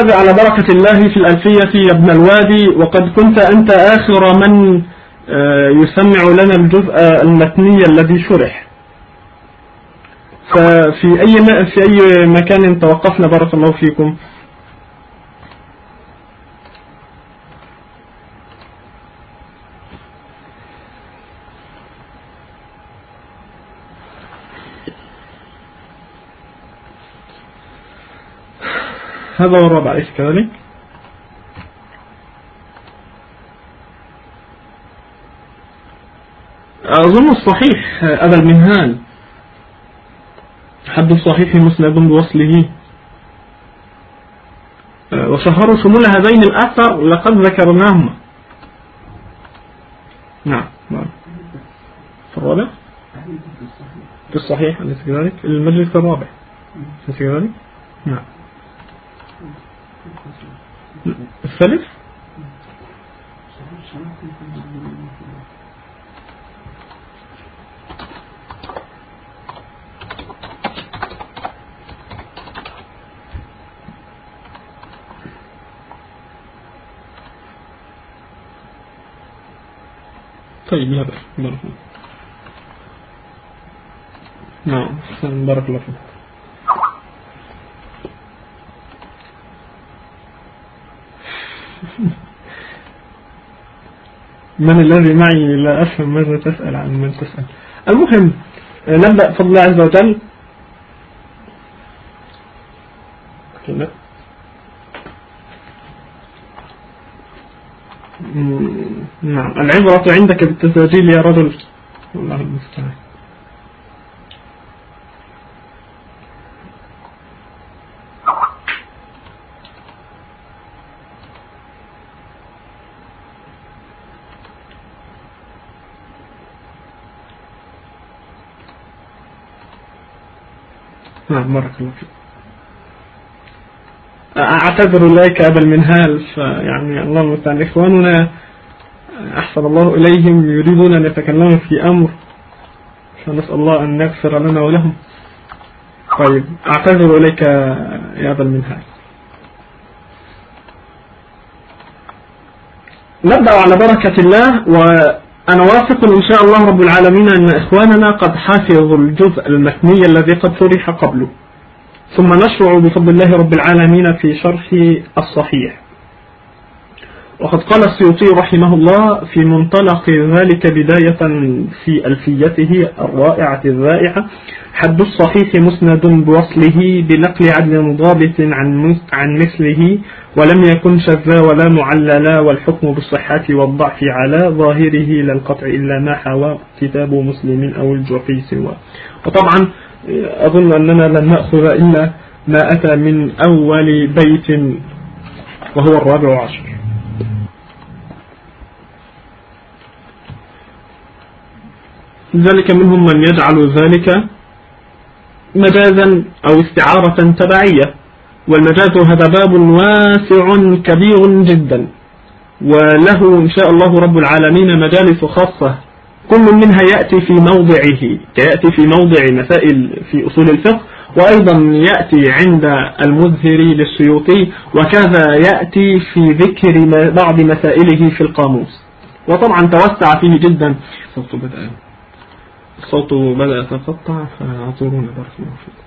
نبدأ على بركة الله في الألفية يا ابن الوادي وقد كنت أنت آخر من آه، يسمع لنا الجزء المتني الذي شرح. ففي أي في أي مكان توقفنا بارك الله فيكم. هذا هو الرابع أليس كذلك؟ أظن الصحيح أبا المنهال. حد الصحيح مسند بوصله. وشهروا شمول هذين الأثر لقد ذكرناهما. نعم نعم. الرابع؟ في الصحيح أليس كذلك؟ المجلس الرابع أليس كذلك؟ نعم. الثالث؟ طيب لا بارك الله نعم بارك الله فيك. من الذي معي لا أفهم ماذا تسأل عن من تسأل. المهم نبدأ فضل الله عز وجل. نعم. العبرة عندك بالتساجيل يا رجل. الله المستعان. نعم. بارك الله فيك. أعتذر إليك أبا المنهال فيعني الله المستعان إخواننا أحسن الله إليهم يريدون أن يتكلموا في أمر فنسأل الله أن يغفر لنا ولهم. طيب أعتذر إليك يا أبا المنهال. نبدأ على بركة الله وأنا واثق إن شاء الله رب العالمين أن إخواننا قد حافظوا الجزء المتني الذي قد شرح قبله. ثم نشرع بفضل الله رب العالمين في شرح الصحيح. وقد قال السيوطي رحمه الله في منطلق ذلك بداية في ألفيته الرائعة الرائعة حد الصحيح مسند بوصله بنقل عدل ضابط عن عن مثله ولم يكن شذا ولا معللا والحكم بالصحة والضعف على ظاهره لا القطع إلا ما حوى كتاب مسلم أو الجوفي سوى وطبعا أظن أننا لن نأخذ إلا ما أتى من أول بيت وهو الرابع عشر. ذلك منهم من يجعل ذلك مجازا أو استعارة تبعية. والمجاز هذا باب واسع كبير جدا. وله إن شاء الله رب العالمين مجالس خاصة. كل منها يأتي في موضعه يأتي في موضع مسائل في أصول الفقه وأيضا يأتي عند المزهري للسيوطي وكذا يأتي في ذكر بعض مسائله في القاموس. وطبعا توسع فيه جدا. الصوت بدأ يتقطع فاعذرونا بارك الله فيكم.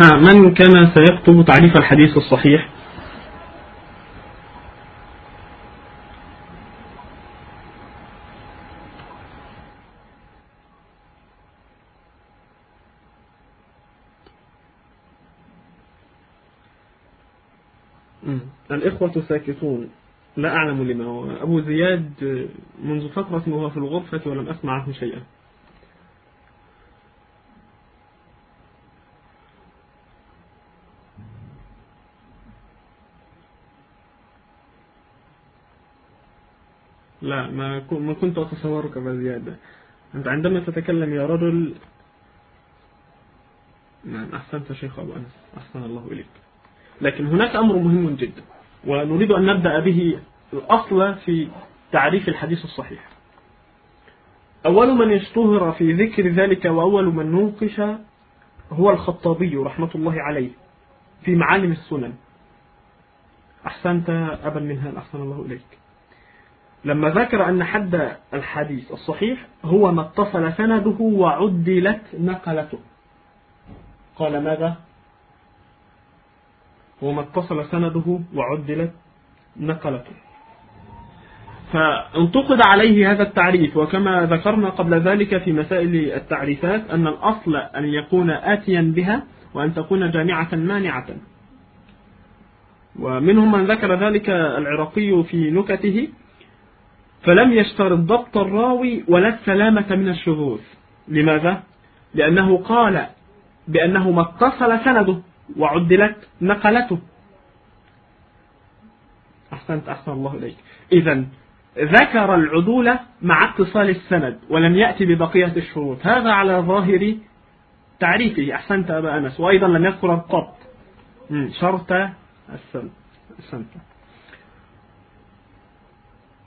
من كان سيكتب تعريف الحديث الصحيح؟ الإخوة ساكتون لا أعلم لما أبو زياد منذ فترة وهو في الغرفة ولم أسمع عنه شيئا. لا ما كنت أتصورك بزيادة أنت عندما تتكلم يا رجل نعم أحسنت شيخ أبو أنس. أحسن الله إليك. لكن هناك أمر مهم جدا. ونريد أن نبدأ به الأصل في تعريف الحديث الصحيح. أول من اشتهر في ذكر ذلك وأول من نوقش هو الخطابي رحمة الله عليه في معالم السنن. أحسنت أبا منهال أحسن الله إليك. لما ذكر أن حد الحديث الصحيح هو ما اتصل سنده وعدلت نقلته. قال ماذا؟ هو ما اتصل سنده وعدلت نقلته. فانتقد عليه هذا التعريف وكما ذكرنا قبل ذلك في مسائل التعريفات أن الأصل أن يكون آتيا بها وأن تكون جامعة مانعة. ومنهم من ذكر ذلك العراقي في نكته فلم يشترط ضبط الراوي ولا السلامة من الشذوذ. لماذا؟ لأنه قال بأنه ما اتصل سنده. وعدلت نقلته. أحسنت أحسن الله إليك. إذا ذكر العدول مع اتصال السند ولم يأتي ببقية الشروط. هذا على ظاهر تعريفه. أحسنت أبا أنس. وأيضا لم يذكر الضبط. شرط السند. أحسنت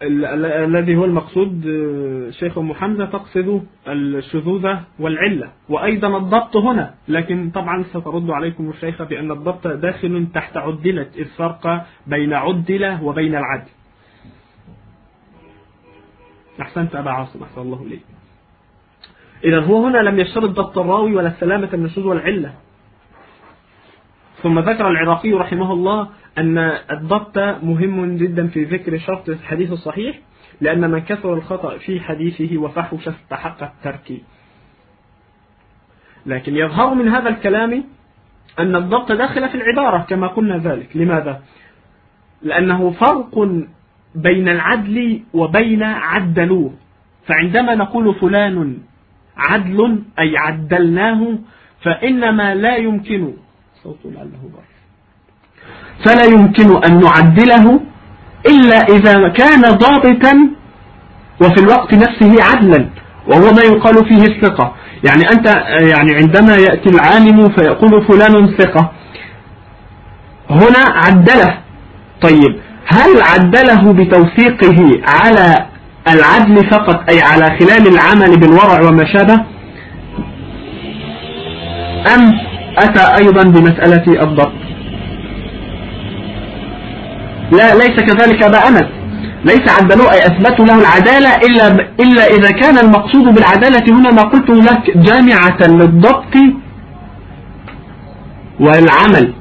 الذي هو المقصود آه، شيخ أم حمزة تقصد الشذوذ والعلة وأيضا الضبط هنا. لكن طبعا سترد عليكم الشيخ بأن الضبط داخل تحت عدلة الفرق بين عدلة وبين العدل. أحسنت أبا عاصم أحسن الله إليك. إذا هو هنا لم يشترط ضبط الراوي ولا السلامة من والعلة. ثم ذكر العراقي رحمه الله أن الضبط مهم جدا في ذكر شرط الحديث الصحيح لأن من كثر الخطأ في حديثه وفحش استحق الترك. لكن يظهر من هذا الكلام أن الضبط داخل في العبارة كما قلنا ذلك. لماذا؟ لأنه فرق بين العدل وبين عدلوه. فعندما نقول فلان عدل أي عدلناه فإنما لا يمكن صوت لعله ضعف فلا يمكن أن نعدله إلا إذا كان ضابطا وفي الوقت نفسه عدلا وهو ما يقال فيه الثقة. يعني أنت يعني عندما يأتي العالم فيقول فلان ثقة. هنا عدله. طيب هل عدله بتوثيقه على العدل فقط أي على خلال العمل بالورع وما شابه أم أتى أيضا بمسألة الضبط؟ لا ليس كذلك أبا أنس ليس عدلوا أي أثبتوا له العدالة إلا, إلا إذا كان المقصود بالعدالة هنا ما قلت لك جامعة للضبط والعمل.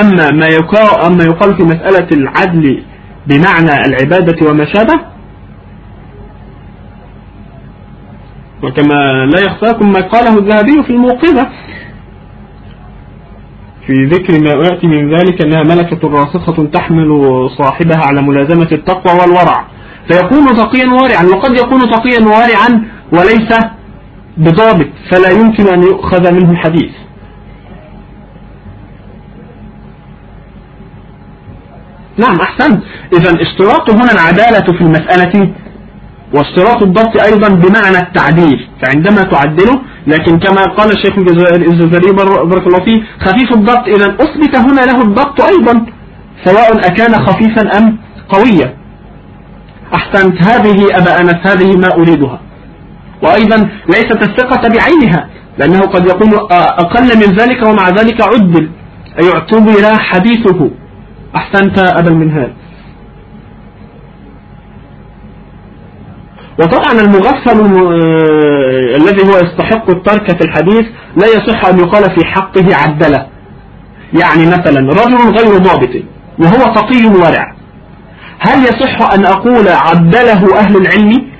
أما ما يقال, أما يقال في مسألة العدل بمعنى العبادة وما شابه وكما لا يخفاكم ما قاله الذهبي في الموقظة في ذكر ما يأتي من ذلك أنها ملكة راسخة تحمل صاحبها على ملازمة التقوى والورع. فيكون تقيا وارعا وقد يكون تقيا وارعا وليس بضابط فلا يمكن أن يؤخذ منه الحديث نعم أحسن إذا اشتراط هنا العدالة في المسألة واشتراط الضبط أيضا بمعنى التعديل فعندما تعدله لكن كما قال الشيخ الجزائري بارك الله فيه خفيف الضبط إذا أثبت هنا له الضبط أيضا سواء أكان خفيفا أم قويا. أحسنت هذه أبا أنس هذه ما أريدها. وأيضا ليست الثقة بعينها لأنه قد يكون أقل من ذلك ومع ذلك عدل أي اعتبر حديثه. أحسنت أبا المنهال. وطبعا المغفل آه، الذي هو يستحق الترك في الحديث لا يصح أن يقال في حقه عدله. يعني مثلا رجل غير ضابط وهو تقي ورع هل يصح أن أقول عدله أهل العلم؟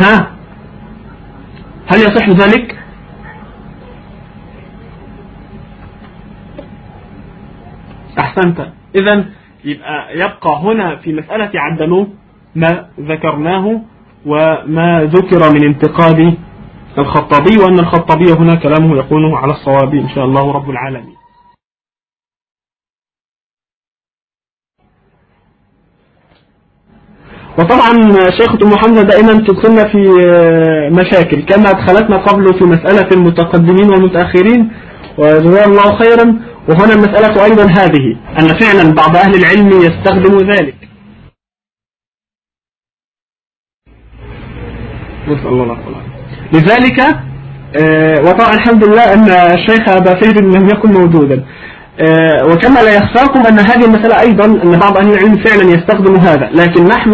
ها؟ هل يصح ذلك؟ أحسنت. إذا يبقى يبقى هنا في مسألة عدلوه ما ذكرناه وما ذكر من انتقاد الخطابي وأن الخطابي هنا كلامه يكون على الصواب إن شاء الله رب العالمين. وطبعا شيخة أم حمزة دائما تدخلنا في مشاكل كما أدخلتنا قبل في مسألة المتقدمين والمتأخرين وجزاه الله خيرا. وهنا المسألة أيضا هذه أن فعلا بعض أهل العلم يستخدم ذلك. نسأل الله العافية. لذلك آه، وطبعا الحمد لله أن الشيخ أبا سيد لم يكن موجودا. آه، وكما لا يخفاكم أن هذه المسألة أيضا أن بعض أهل العلم فعلا يستخدم هذا. لكن نحن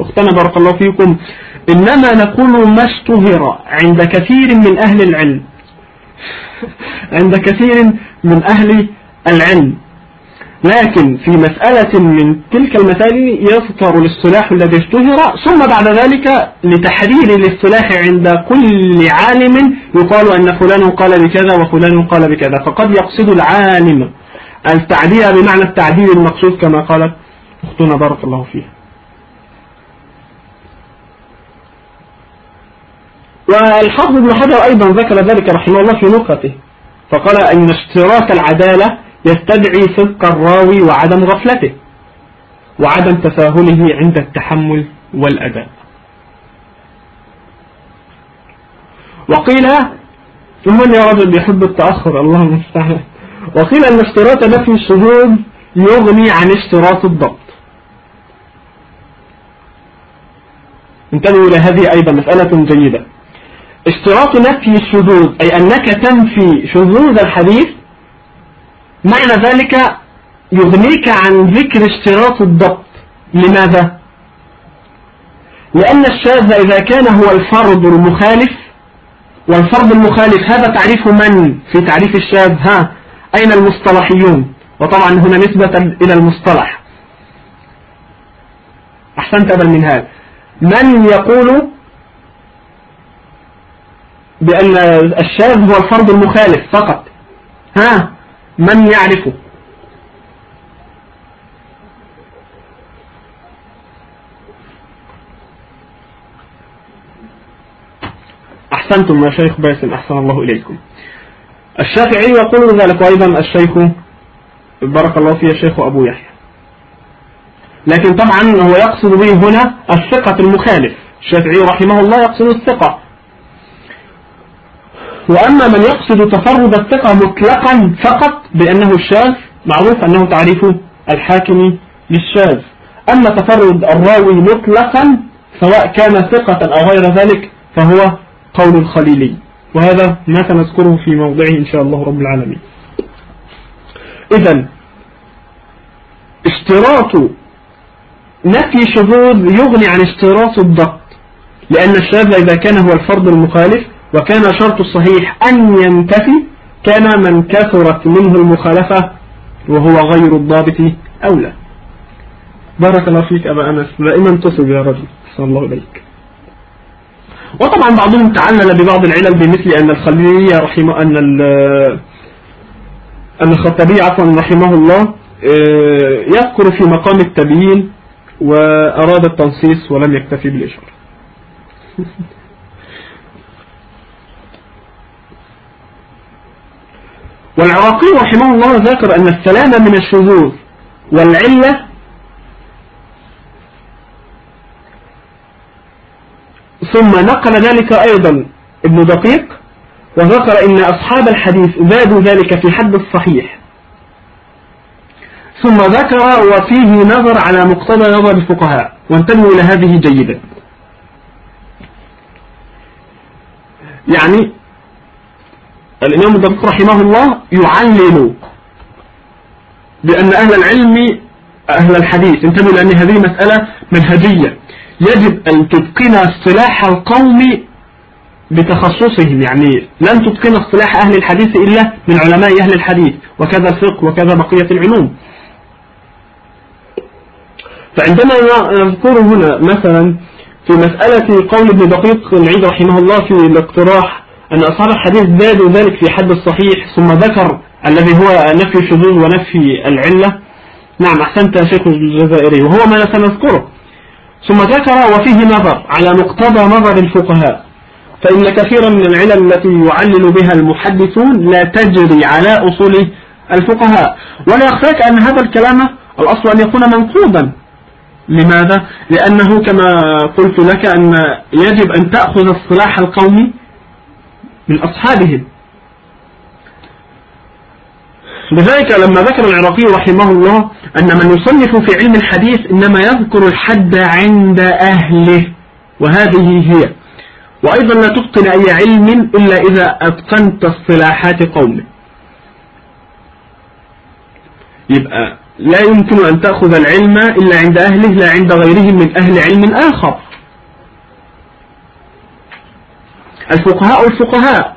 أختنا بارك الله فيكم إنما نقول ما اشتهر عند كثير من أهل العلم. عند كثير من أهل العلم. لكن في مسألة من تلك المسائل يذكر الاصطلاح الذي اشتهر ثم بعد ذلك لتحرير الاصطلاح عند كل عالم يقال أن فلان قال بكذا وفلان قال بكذا فقد يقصد العالم التعديل بمعنى التعديل المقصود كما قالت أختنا بارك الله فيها. والحافظ ابن حجر أيضا ذكر ذلك رحمه الله في نقطه فقال أن اشتراك العدالة يستدعي صدق الراوي وعدم غفلته وعدم تساهله عند التحمل والأداء. وقيل ومن يا رجل يحب التأخر؟ الله المستعان. وقيل أن اشتراط نفي الشذوذ يغني عن اشتراط الضبط. انتبهوا إلى هذه أيضا مسألة جيدة. اشتراط نفي الشذوذ أي أنك تنفي شذوذ الحديث معنى ذلك يغنيك عن ذكر اشتراط الضبط. لماذا؟ لأن الشاذ إذا كان هو الفرد المخالف والفرد المخالف هذا تعريف من؟ في تعريف الشاذ ها أين المصطلحيون؟ وطبعا هنا نسبة إلى المصطلح. أحسنت أبا من هذا من يقول بأن الشاذ هو الفرد المخالف فقط؟ ها؟ من يعرفه؟ أحسنتم يا شيخ باسم أحسن الله إليكم. الشافعي يقول ذلك وأيضا الشيخ بارك الله فيه الشيخ أبو يحيى. لكن طبعا هو يقصد به هنا الثقة المخالف. الشافعي رحمه الله يقصد الثقة. وأما من يقصد تفرد الثقة مطلقا فقط بأنه الشاذ معروف أنه تعريف الحاكم للشاذ. أما تفرد الراوي مطلقا سواء كان ثقة أو غير ذلك فهو قول الخليلي. وهذا ما سنذكره في موضعه إن شاء الله رب العالمين. إذا اشتراط نفي شذوذ يغني عن اشتراط الضبط لأن الشاذ إذا كان هو الفرد المخالف وكان شرط الصحيح أن ينتفي كان من كثرت منه المخالفة وهو غير الضابط أولى بارك الله فيك أبا أنس. دائما تصب يا رجل صلى الله عليك. وطبعا بعضهم تعلل ببعض العلل بمثل أن الخليلية رحمه أن أن الخطبي عفوا رحمه الله آه، يذكر في مقام التبيين وأراد التنصيص ولم يكتفي بالإشارة. والعراقي رحمه الله ذكر أن السلامة من الشذوذ والعلة ثم نقل ذلك أيضا ابن دقيق وذكر أن أصحاب الحديث زادوا ذلك في حد الصحيح. ثم ذكر وفيه نظر على مقتضى نظر الفقهاء وانتبهوا إلى هذه جيدا. يعني الإمام الدقيق رحمه الله يعلل بأن أهل العلم أهل الحديث انتبهوا لأن هذه مسألة منهجية. يجب أن تتقن اصطلاح القوم بتخصصهم يعني لن تتقن اصطلاح أهل الحديث إلا من علماء أهل الحديث وكذا الفقه وكذا بقية العلوم. فعندما نذكر هنا مثلا في مسألة قول ابن دقيق العيد رحمه الله في الاقتراح أن أصحاب الحديث زادوا ذلك في حد الصحيح ثم ذكر الذي هو نفي الشذوذ ونفي العلة. نعم أحسنت شيخ الجزائري وهو ما سنذكره. ثم ذكر وفيه نظر على مقتضى نظر الفقهاء فإن كثيرا من العلل التي يعلل بها المحدثون لا تجري على أصول الفقهاء. ولا يخفاك أن هذا الكلام الأصل أن يكون منقوبا. لماذا؟ لأنه كما قلت لك أن يجب أن تأخذ الصلاح القومي من أصحابهم. لذلك لما ذكر العراقي رحمه الله أن من يصنف في علم الحديث إنما يذكر الحد عند أهله وهذه هي. وأيضا لا تتقن أي علم إلا إذا أتقنت اصطلاحات قومه. يبقى لا يمكن أن تأخذ العلم إلا عند أهله لا عند غيرهم من أهل علم آخر. الفقهاء الفقهاء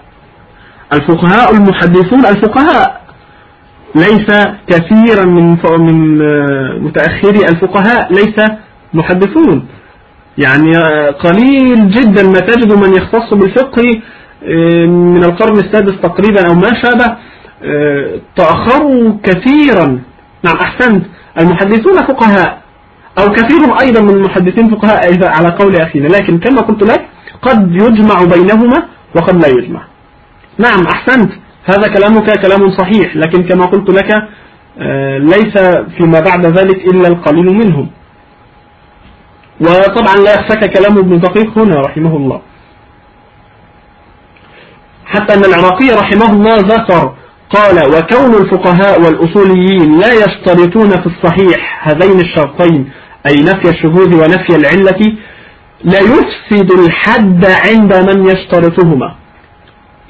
الفقهاء المحدثون الفقهاء. ليس كثيرا من من متأخري الفقهاء ليس محدثون. يعني قليل جدا ما تجد من يختص بالفقه آه، من القرن السادس تقريبا أو ما شابه. آه، تأخروا كثيرا. نعم أحسنت. المحدثون فقهاء. أو كثير أيضا من المحدثين فقهاء إذا على قول أخينا. لكن كما قلت لك قد يجمع بينهما وقد لا يجمع. نعم أحسنت. هذا كلامك كلام صحيح لكن كما قلت لك آه، ليس فيما بعد ذلك إلا القليل منهم. وطبعا لا يخفك كلام ابن دقيق هنا رحمه الله. حتى أن العراقي رحمه الله ذكر قال وكون الفقهاء والأصوليين لا يشترطون في الصحيح هذين الشرطين أي نفي الشذوذ ونفي العلة لا يفسد الحد عند من يشترطهما.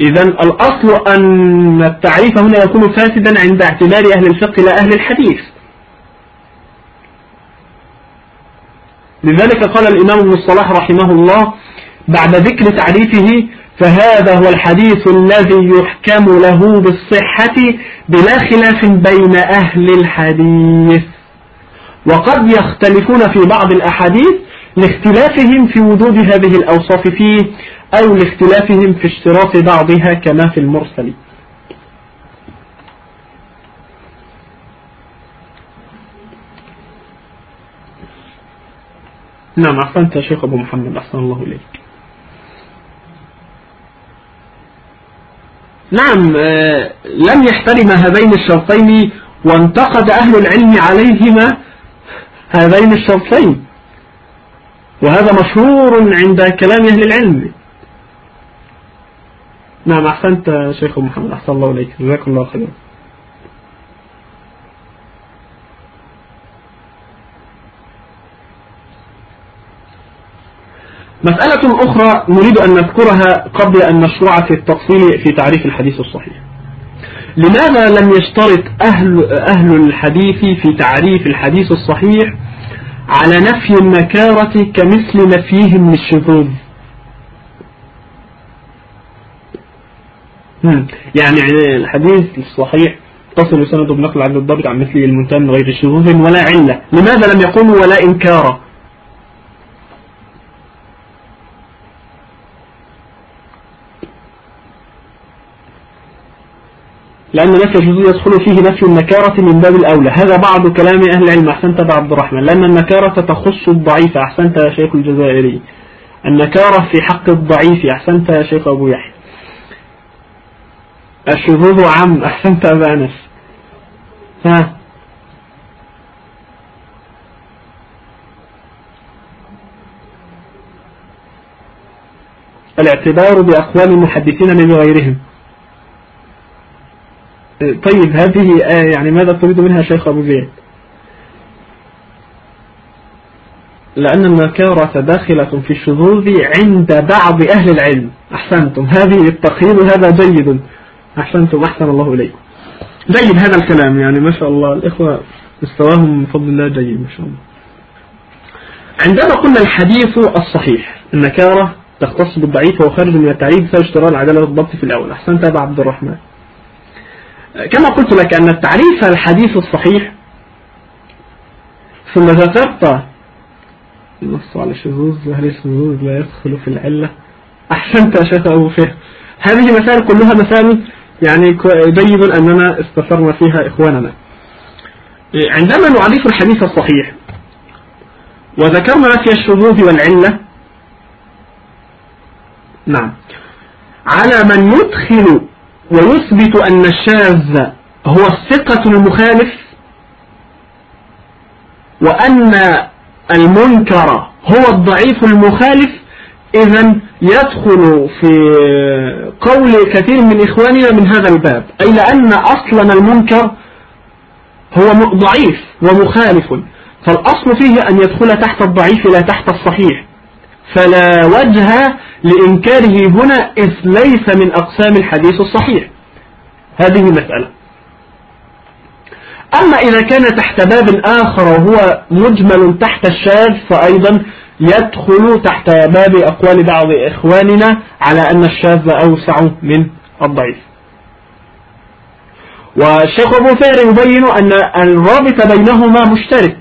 إذا الأصل أن التعريف هنا يكون فاسدا عند اعتبار أهل الفقه لا أهل الحديث. لذلك قال الإمام ابن الصلاح رحمه الله بعد ذكر تعريفه فهذا هو الحديث الذي يحكم له بالصحة بلا خلاف بين أهل الحديث. وقد يختلفون في بعض الأحاديث لاختلافهم في وجود هذه الأوصاف فيه أو لاختلافهم في اشتراط بعضها كما في المرسل. نعم أحسنت يا شيخ أبو محمد. أحسن الله إليك. نعم آه، لم يحترم هذين الشرطين وانتقد أهل العلم عليهما هذين الشرطين. وهذا مشهور عند كلام أهل العلم. نعم أحسنت شيخ محمد أحسن الله إليك. جزاك الله خيرا. مسألة أخرى نريد أن نذكرها قبل أن نشرع في التفصيل في تعريف الحديث الصحيح. لماذا لم يشترط أهل, أهل الحديث في تعريف الحديث الصحيح على نفي النكارة كمثل نفيهم للشذوذ يعني الحديث الصحيح تصل سند بنقل عن الضابط عن مثله المنتهى من غير شذوذ ولا علة. لماذا لم يقولوا ولا إنكار لأن نفي الشذوذ يدخل فيه نفي النكارة من باب الأولى. هذا بعض كلام أهل العلم. أحسنت أبا عبد الرحمن. لأن النكارة تخص الضعيف. أحسنت يا شيخ الجزائري. النكارة في حق الضعيف. أحسنت يا شيخ أبو يحيى. الشذوذ عم أحسنت أبا أنس. ها. الاعتبار بأقوال المحدثين من غيرهم. طيب هذه آية يعني ماذا تريد منها شيخ أبو زيد؟ لأن النكارة داخلة في الشذوذ عند بعض أهل العلم. أحسنتم. هذه التقييد هذا جيد. أحسنتم. أحسن الله إليكم. جيد هذا الكلام يعني ما شاء الله. الإخوة مستواهم من فضل الله جيد ما شاء الله. عندما قلنا الحديث الصحيح النكارة تختص بالضعيف وخارج من التعريف بسبب اشتراط العدالة والضبط في الأول. أحسنت أبا عبد الرحمن. كما قلت لك أن التعريف الحديث الصحيح ثم ذكرت النص على الشذوذ وهل الشذوذ لا يدخل في العلة؟ أحسنت يا شيخ أبو فهم هذه مسائل كلها مسائل يعني جيد أننا استفرنا فيها إخواننا. عندما نعرف الحديث الصحيح وذكرنا نفي الشذوذ والعلة نعم على من يدخل ويثبت أن الشاذ هو الثقة المخالف وأن المنكر هو الضعيف المخالف إذا يدخل في قول كثير من إخواننا من هذا الباب أي لأن أصلا المنكر هو ضعيف ومخالف. فالأصل فيه أن يدخل تحت الضعيف لا تحت الصحيح. فلا وجه لإنكاره هنا إذ ليس من أقسام الحديث الصحيح. هذه مسألة. أما إذا كان تحت باب آخر وهو مجمل تحت الشاذ فأيضا يدخل تحت باب أقوال بعض إخواننا على أن الشاذ أوسع من الضعيف. والشيخ أبو ثير يبين أن الرابط بينهما مشترك.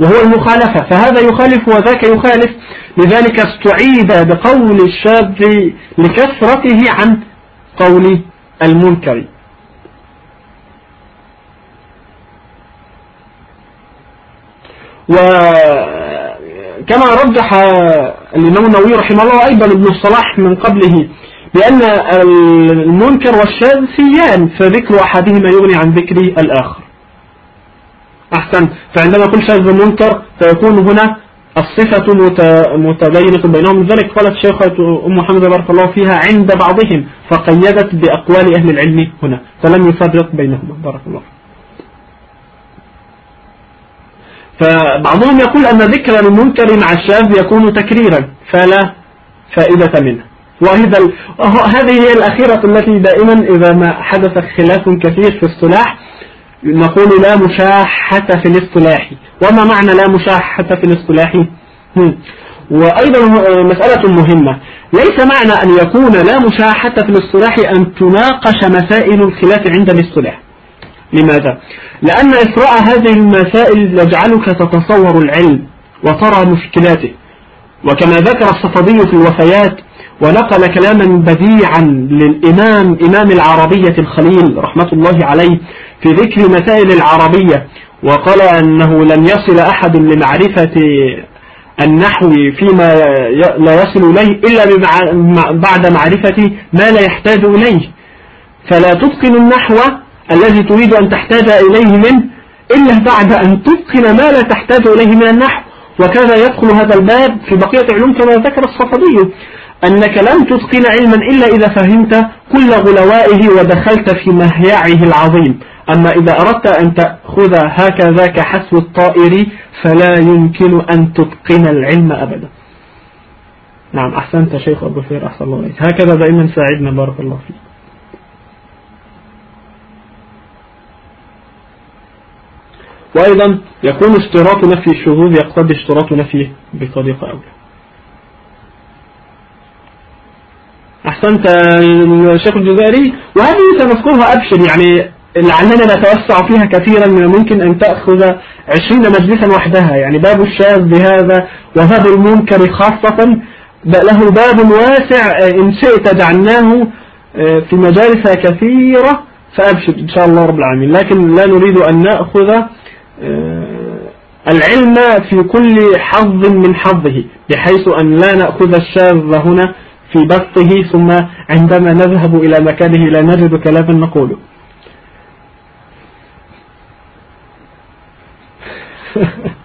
وهو المخالفة فهذا يخالف وذاك يخالف. لذلك استعيد بقول الشاذ لكثرته عن قول المنكر. وكما رجح الإمام النووي رحمه الله أيضا ابن الصلاح من قبله بأن المنكر والشاذ سيان فذكر أحدهما يغني عن ذكر الآخر. أحسن. فعندما يقول شاذ ومنكر فيكون هنا الصفة متبينة بينهم. لذلك قالت شيخة أم حمزة بارك الله فيها عند بعضهم فقيدت بأقوال أهل العلم هنا فلم يفرق بينهما. بارك الله فبعضهم يقول أن ذكر المنكر مع الشاذ يكون تكريرا فلا فائدة منه. وهذا هذه هي الأخيرة التي دائما إذا ما حدث خلاف كثير في الصلاح. نقول لا مشاحة في الاصطلاح. وما معنى لا مشاحة في الاصطلاح؟ وأيضا مسألة مهمة. ليس معنى أن يكون لا مشاحة في الاصطلاح أن تناقش مسائل الخلاف عند الاصطلاح. لماذا؟ لأن إسراء هذه المسائل يجعلك تتصور العلم وترى مشكلاته. وكما ذكر الصفدي في الوفيات ونقل كلاما بديعا للإمام إمام العربية الخليل رحمة الله عليه في ذكر مسائل العربية وقال أنه لم يصل أحد لمعرفة النحو فيما لا يصل إليه إلا بعد معرفة ما لا يحتاج إليه. فلا تتقن النحو الذي تريد أن تحتاج إليه منه إلا بعد أن تتقن ما لا تحتاج إليه من النحو. وكذا يدخل هذا الباب في بقية علوم كما ذكر الصفدي. أنك لم تتقن علما إلا إذا فهمت كل غلوائه ودخلت في مهيعه العظيم. أما إذا أردت أن تأخذ هكذا كحسب الطائر فلا يمكن أن تتقن العلم أبدا. نعم أحسنت شيخ أبو فير أحسن الله عليك هكذا دائما ساعدنا بارك الله فيك. وأيضا يكون اشتراط نفي الشذوذ يقتضي اشتراط نفيه بطريقة أولى. أحسنت الشيخ الجزائري. وهذه سنذكرها أبشر يعني لعلنا نتوسع فيها كثيرا ممكن أن تأخذ عشرين مجلسا وحدها. يعني باب الشاذ بهذا وباب المنكر خاصة. له باب واسع إن شئت جعلناه آه، في مجالس كثيرة فأبشر إن شاء الله رب العالمين. لكن لا نريد أن نأخذ آه، العلم في كل حظ من حظه بحيث أن لا نأخذ الشاذ هنا في بسطه ثم عندما نذهب إلى مكانه لا نجد كلاما نقوله.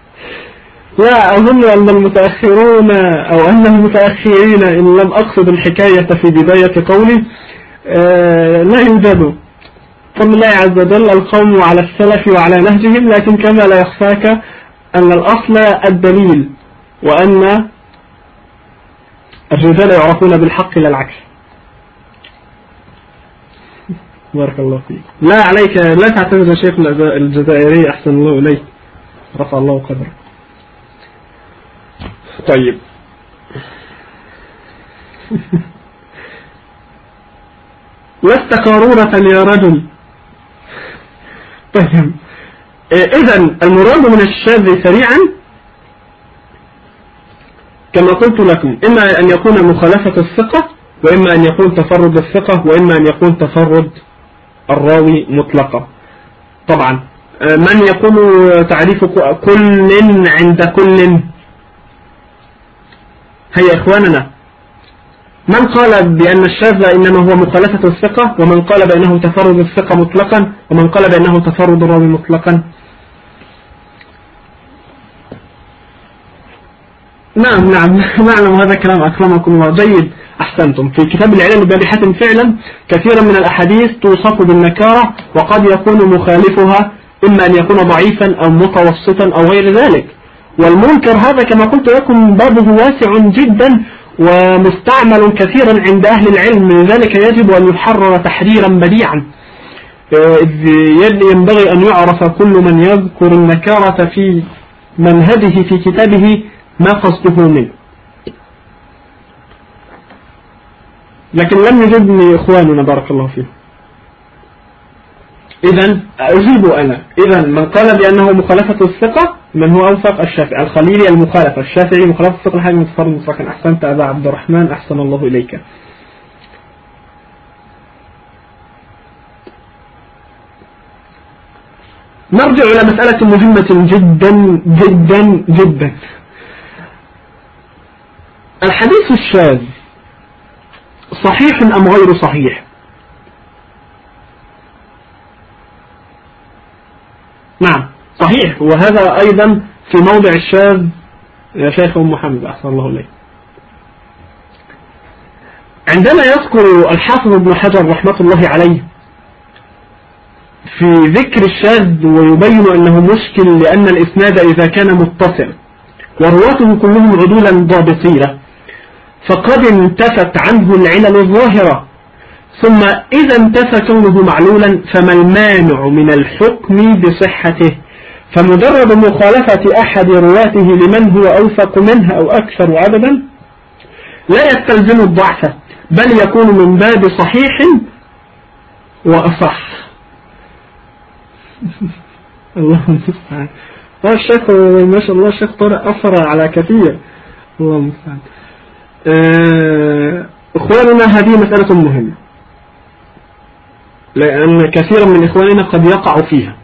لا أظن أن المتأخرون أو أن المتأخرين إن لم أقصد الحكاية في بداية قولي آه، لا يوجدوا قل الله عز وجل القوم على السلف وعلى نهجهم لكن كما لا يخفاك أن الأصل الدليل وأن الرجال يعرفون بالحق لا العكس. بارك الله فيك. لا عليك لا تعتمد شيخ الجزائري أحسن الله إليك. رفع الله قدرك. طيب. لست قارورة يا رجل. طيب. إذا المراد من الشاذ سريعا كما قلت لكم إما أن يكون مخالفة الثقة وإما أن يكون تفرد الثقة وإما أن يكون تفرد الراوي مطلقة طبعا من يكون تعريف كل عند كل؟ هيا إخواننا. من قال بأن الشاذ إنما هو مخالفة الثقة ومن قال بأنه تفرد الثقة مطلقا ومن قال بأنه تفرد الراوي مطلقا؟ نعم نعم. نعلم هذا كلام أكرمكم الله. جيد. أحسنتم. في كتاب العلم بأبي حاتم فعلا كثيرا من الأحاديث توصف بالنكارة وقد يكون مخالفها إما أن يكون ضعيفا أو متوسطا أو غير ذلك. والمنكر هذا كما قلت لكم بابه واسع جدا ومستعمل كثيرا عند أهل العلم. لذلك يجب أن يحرر تحريرا بديعا. ينبغي أن يعرف كل من يذكر النكارة في منهجه في كتابه ما قصده منه. لكن لم يجدني إخواننا بارك الله فيهم إذا أجيب أنا. إذا من قال بأنه مخالفة الثقة من هو أوثق الشافعي. الخليلي المخالفة الشافعي مخالفة الثقة حاجة متفرد مطلقا أحسنت أبا عبد الرحمن. أحسن الله إليك. نرجع إلى مسألة مهمة جدا جدا جدا. الحديث الشاذ. صحيح أم غير صحيح؟ نعم صحيح. وهذا أيضا في موضع الشاذ. يا شيخ أم محمد أحسن الله إليه عندما يذكر الحافظ ابن حجر رحمة الله عليه في ذكر الشاذ ويبين أنه مشكل لأن الإسناد إذا كان متصل ورواته كلهم عدولا ضابطين فقد انتفت عنه العلل الظاهرة. ثم إذا انتفى كونه معلولا فما المانع من الحكم بصحته؟ فمجرد مخالفة أحد رواته لمن هو أوثق منه أو أكثر عددا لا يستلزم الضعف بل يكون من باب صحيح وأصح. الله المستعان. الشيخ ما شاء الله الشيخ طارق أثر على كثير. الله المستعان. إخواننا هذه مسألة مهمة. لأن كثيرا من إخواننا قد يقع فيها.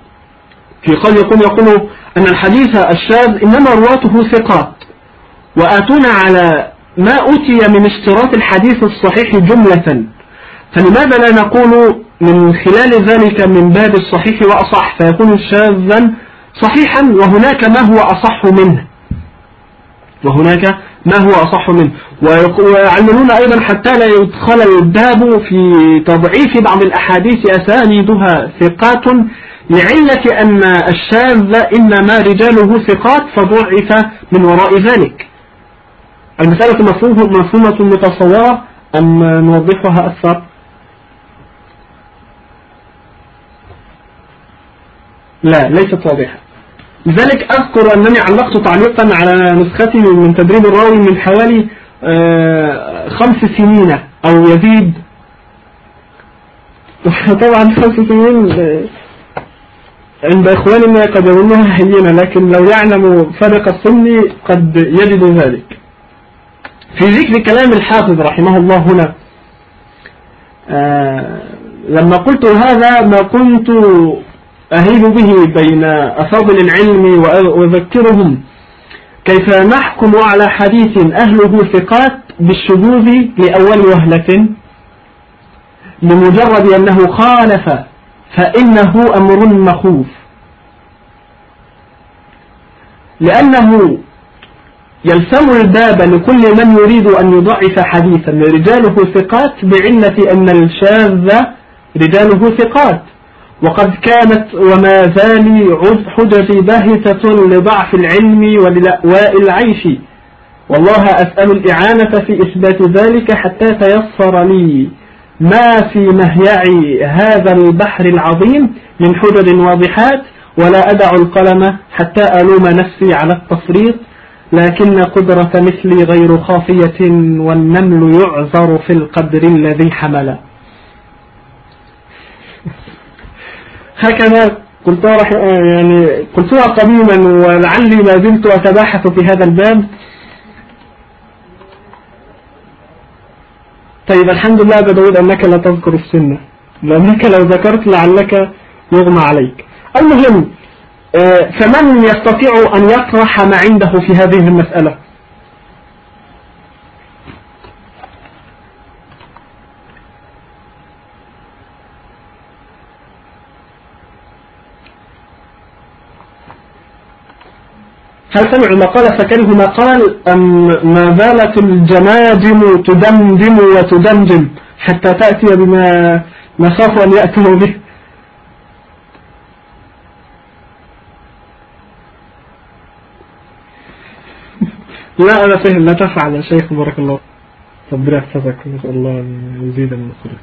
في قد يكون يقول أن الحديث الشاذ إنما رواته ثقات. وآتونا على ما أتي من اشتراط الحديث الصحيح جملة. فلماذا لا نقول من خلال ذلك من باب الصحيح وأصح؟ فيكون شاذا صحيحا وهناك ما هو أصح منه. وهناك ما هو أصح منه. ويعلمون أيضا حتى لا يدخل الباب في تضعيف بعض الأحاديث أسانيدها ثقات لعلة أن الشاذ إنما رجاله ثقات فضعف من وراء ذلك. المسألة مفهومة متصورة أم نوضحها أكثر؟ لا ليست واضحة. لذلك أذكر أنني علقت تعليقا على نسختي من تدريب الراوي من حوالي آه، خمس سنين أو يزيد. طبعا خمس سنين آه، عند إخواننا قد يظنها هينة لكن لو يعلم فرق السن قد يجد ذلك. في ذكر كلام الحافظ رحمه الله هنا آه، لما قلت هذا ما كنت أهيب به بين أفاضل العلم وأذكرهم. كيف نحكم على حديث أهله ثقات بالشذوذ لأول وهلة؟ لمجرد أنه خالف فإنه أمر مخوف. لأنه يلسم الباب لكل من يريد أن يضعف حديثا. رجاله ثقات بعلة أن الشاذ رجاله ثقات. وقد كانت وما زالي حجتي باهتة لضعف العلم وللأواء العيش. والله أسأل الإعانة في إثبات ذلك حتى تيسر لي ما في مهيعي هذا البحر العظيم من حجج واضحات ولا أدع القلم حتى ألوم نفسي على التفريط. لكن قدرة مثلي غير خافية والنمل يعذر في القدر الذي حمل. هكذا قلتها يعني قلتها قديما ولعلي ما زلت أتباحث في هذا الباب. طيب الحمد لله أبا أنك لا تذكر السنة لأنك لو ذكرت لعلك يغمى عليك. المهم آه، فمن يستطيع أن يطرح ما عنده في هذه المسألة؟ هل سمعوا ما قال فكره ما قال أم ما زالت الجماجم تدمدم وتدمدم حتى تأتي بما نخاف أن يأتوا به. لا أنا فهم لا تفعل يا شيخ بارك الله ربنا يحفظك نسأل الله أن يزيد من نصره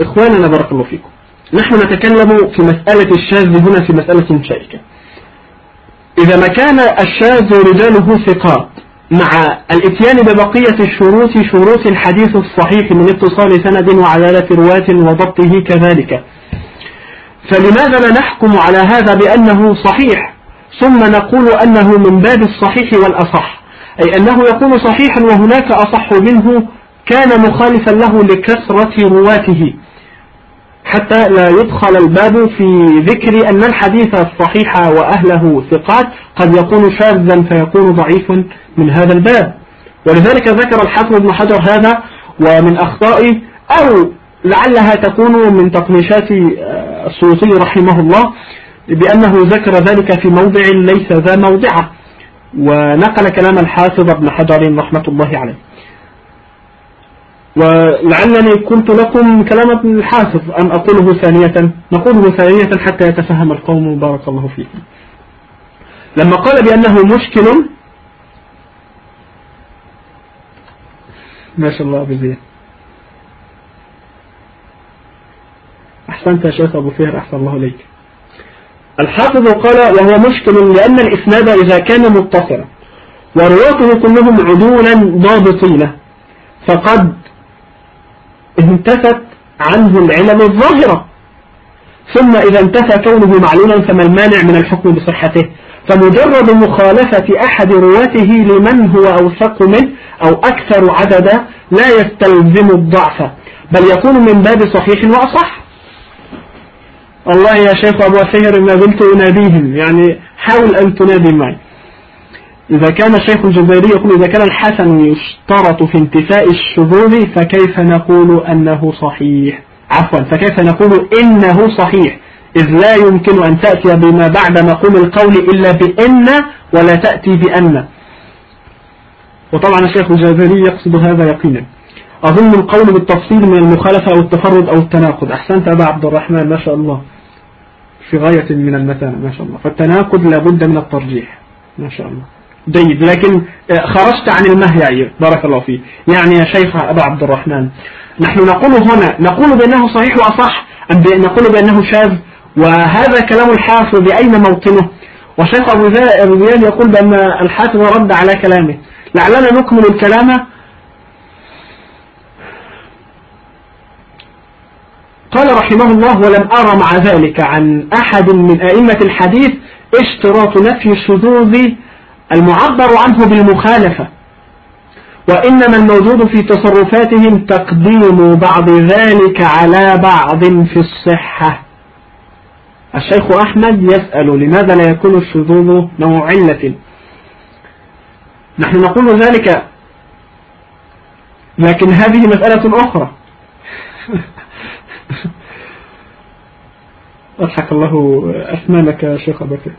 إخواننا بارك الله فيكم. نحن نتكلم في مسألة الشاذ هنا في مسألة شائكة. إذا ما كان الشاذ رجاله ثقات مع الإتيان ببقية الشروط شروط الحديث الصحيح من اتصال سند وعدالة رواة وضبطه كذلك. فلماذا لا نحكم على هذا بأنه صحيح؟ ثم نقول أنه من باب الصحيح والأصح. أي أنه يكون صحيحا وهناك أصح منه كان مخالفا له لكثرة رواته. حتى لا يدخل الباب في ذكر أن الحديث الصحيح وأهله ثقات. قد يكون شاذا فيكون ضعيف من هذا الباب. ولذلك ذكر الحافظ ابن حجر هذا ومن أخطائه أو لعلها تكون من تطميشات آه، السيوطي رحمه الله بأنه ذكر ذلك في موضع ليس ذا موضعة. ونقل كلام الحافظ ابن حجر رحمة الله عليه. ولعلني قلت لكم كلام الحافظ أن أقوله ثانية نقوله ثانية حتى يتفهم القوم. بارك الله فيكم. لما قال بأنه مشكل ما شاء الله أبو أحسنت يا شيخ أبو فهر أحسن الله إليك. الحافظ قال وهو مشكل لأن الإسناد إذا كان متصلا. ورواته كلهم عدولا ضابطين. فقد انتفت عنه العلم الظاهرة. ثم إذا انتفى كونه معلولا فما المانع من الحكم بصحته؟ فمجرد مخالفة أحد رواته لمن هو أوثق منه أو أكثر عددا لا يستلزم الضعف. بل يكون من باب صحيح وأصح. والله يا شيخ أبو سير ما زلت أناديهم يعني حاول أن تنادي معي. إذا كان الشيخ الجزائري يقول إذا كان الحسن يشترط في انتفاء الشذوذ فكيف نقول أنه صحيح؟ عفوا فكيف نقول إنه صحيح؟ إذ لا يمكن أن تأتي بما بعد مقوم القول إلا بإن ولا تأتي بأن. وطبعا الشيخ الجزائري يقصد هذا يقينا. أظن القول بالتفصيل من المخالفة أو التفرد أو التناقض. أحسنت أبا عبد الرحمن ما شاء الله. في غاية من المثانة ما شاء الله. فالتناقض لابد من الترجيح ما شاء الله. جيد. لكن آه، خرجت عن المهيع بارك الله فيه يعني يا شيخ أبا عبد الرحمن نحن نقول هنا نقول بأنه صحيح وأصح أم نقول بأنه شاذ. وهذا كلام الحافظ بأين موطنه؟ وشيخ أبو زياد يقول بأن الحافظ رد على كلامه. لعلنا نكمل الكلام. قال رحمه الله ولم أرى مع ذلك عن أحد من أئمة الحديث اشتراط نفي الشذوذ المعبر عنه بالمخالفة. وإنما الموجود في تصرفاتهم تقديم بعض ذلك على بعض في الصحة. الشيخ أحمد يسأل لماذا لا يكون الشذوذ نوع علة؟ نحن نقول ذلك لكن هذه مسألة أخرى. أضحك الله أثمانك يا شيخ أبكر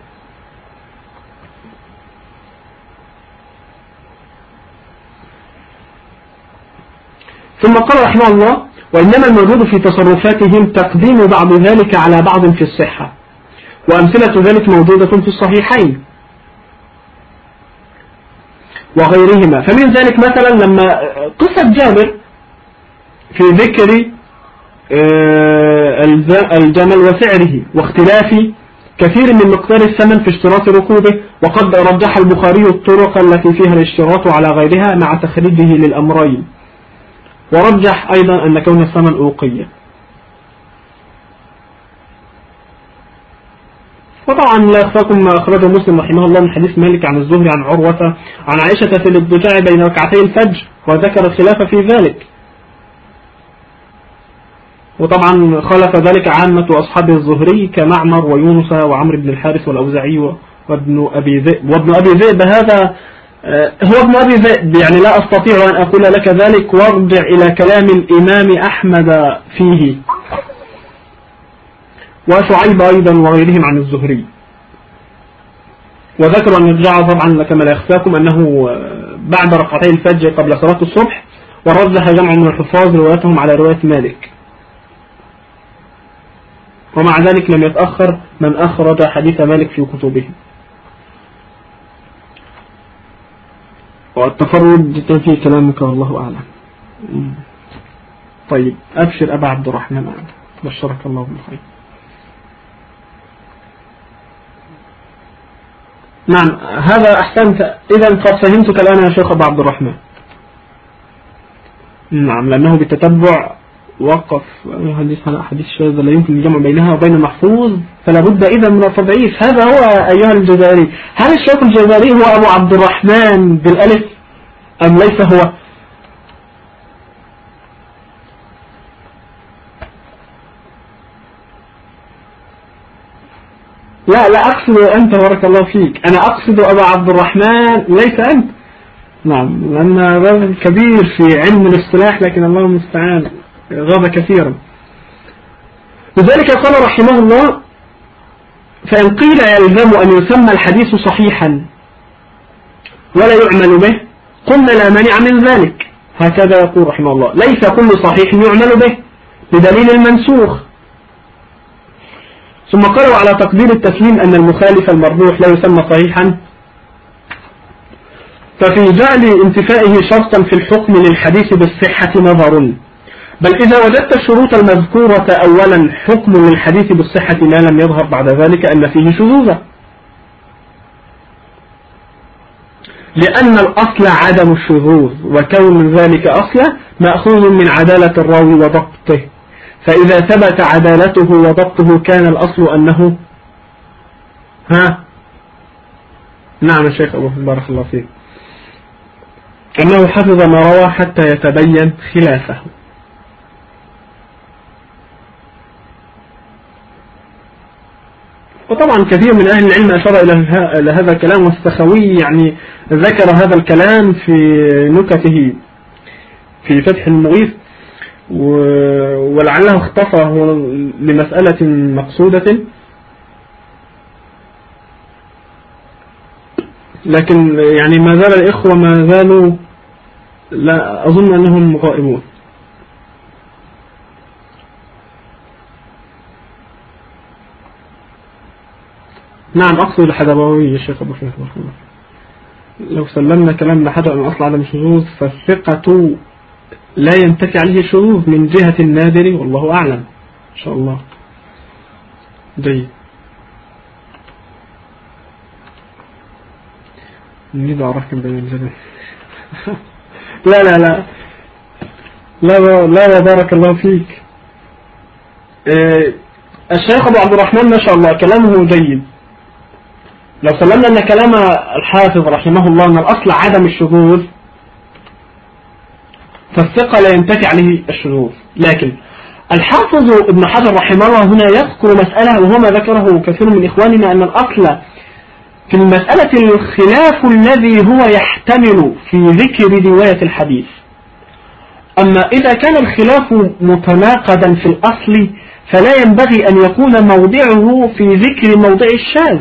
ثم قال رحمه الله وإنما الموجود في تصرفاتهم تقديم بعض ذلك على بعض في الصحة. وأمثلة ذلك موجودة في الصحيحين. وغيرهما. فمن ذلك مثلا لما قصة جابر في ذكر آه، الجمل وسعره واختلاف كثير من مقدار الثمن في اشتراط ركوبه وقد رجح البخاري الطرق التي فيها الاشتراط على غيرها مع تخريجه للأمرين. ورجح أيضا أن كون الثمن أوقية. وطبعا لا يخفاكم ما أخرجه مسلم رحمه الله من حديث مالك عن الزهري عن عروة عن عائشة في الاضطجاع بين ركعتي الفجر وذكر الخلاف في ذلك. وطبعا خلف ذلك عامة أصحاب الزهري كمعمر ويونس وعمر بن الحارث والأوزعي وابن أبي ذئب وابن أبي ذئب. هذا هو ابن أبي ذئب يعني لا أستطيع أن أقول لك ذلك وارجع إلى كلام الإمام أحمد فيه. وشعيب أيضا وغيرهم عن الزهري. وذكر أن الرجع طبعا كما لا يخفاكم أنه آه، بعد ركعتي الفجر قبل صلاة الصبح ورجح جمع من الحفاظ روايتهم على رواية مالك. ومع ذلك لم يتأخر من أخرج حديث مالك في كتبه. والتفرد في كلامك والله أعلم. طيب أبشر أبا عبد الرحمن. بشرك الله بالخير نعم هذا أحسنت. إذا قد فهمتك الآن يا شيخ أبو عبد الرحمن. نعم لأنه بالتتبع وقف. حديث حديث شاذ لا يمكن الجمع بينها وبين محفوظ فلا بد إذا من التضعيف. هذا هو أيها الجزائري. هل الشيخ الجزائري هو أبو عبد الرحمن بالألف أم ليس هو؟ لا لا أقصد أنت بارك الله فيك. أنا أقصد أبا عبد الرحمن ليس أنت. نعم لأن هذا كبير في علم الاصطلاح لكن الله المستعان. غاب كثيرا. لذلك قال رحمه الله فإن قيل يلزم أن يسمى الحديث صحيحا ولا يعمل به قلنا لا مانع من ذلك. هكذا يقول رحمه الله. ليس كل صحيح يعمل به بدليل المنسوخ. ثم قالوا على تقدير التسليم أن المخالف المربوح لا يسمى صحيحا. ففي جعل انتفائه شرطا في الحكم للحديث بالصحة نظر بل إذا وجدت الشروط المذكورة أولا حكم للحديث بالصحة ما لم يظهر بعد ذلك أن فيه شذوذا لأن الأصل عدم الشذوذ وكون ذلك أصلا مأخوذ من عدالة الراوي وضبطه. فإذا ثبت عدالته وضبطه كان الأصل أنه ها؟ نعم الشيخ أبو بارك الله فيك. أنه حفظ ما روى حتى يتبين خلافه. وطبعا كثير من أهل العلم أشار إلى هذا الكلام والسخوي يعني ذكر هذا الكلام في نكته في فتح المغيث ولعله اختصر لمسألة مقصودة. لكن يعني ما زال الإخوة ما زالوا لا أظن أنهم غائبون. نعم أقصد الحدبوي يا شيخ أبو فهد لو سلمنا كلام لحد أن أصل عدم الشذوذ فالثقة لا ينتفي عليه الشذوذ من جهة النادر والله أعلم. إن شاء الله. جيد. نريد أركب بين الجبل لا. لا لا لا لا بارك الله فيك. إيه، الشيخ أبو عبد الرحمن ما شاء الله كلامه جيد. لو سلمنا أن كلام الحافظ رحمه الله أن الأصل عدم الشذوذ فالثقة لا ينتفي عليه الشذوذ. لكن الحافظ ابن حجر رحمه الله هنا يذكر مسألة وهو ما ذكره كثير من إخواننا أن الأصل في المسألة الخلاف الذي هو يحتمل في ذكر رواية الحديث. أما إذا كان الخلاف متناقضا في الأصل فلا ينبغي أن يكون موضعه في ذكر موضع الشاذ.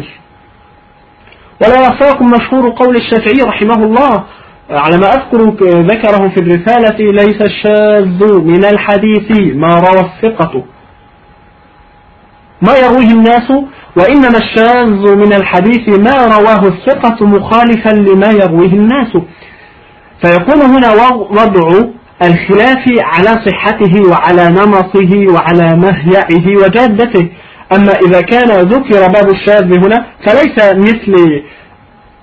ولا يخفاكم مشهور قول الشافعي رحمه الله على ما أذكر ذكره في الرسالة ليس الشاذ من الحديث ما روى الثقة. ما يرويه الناس؟ وإنما الشاذ من الحديث ما رواه الثقة مخالفا لما يرويه الناس. فيكون هنا وضع الخلاف على صحته وعلى نمطه وعلى مهيعه وجادته. أما إذا كان ذكر باب الشاذ هنا فليس مثل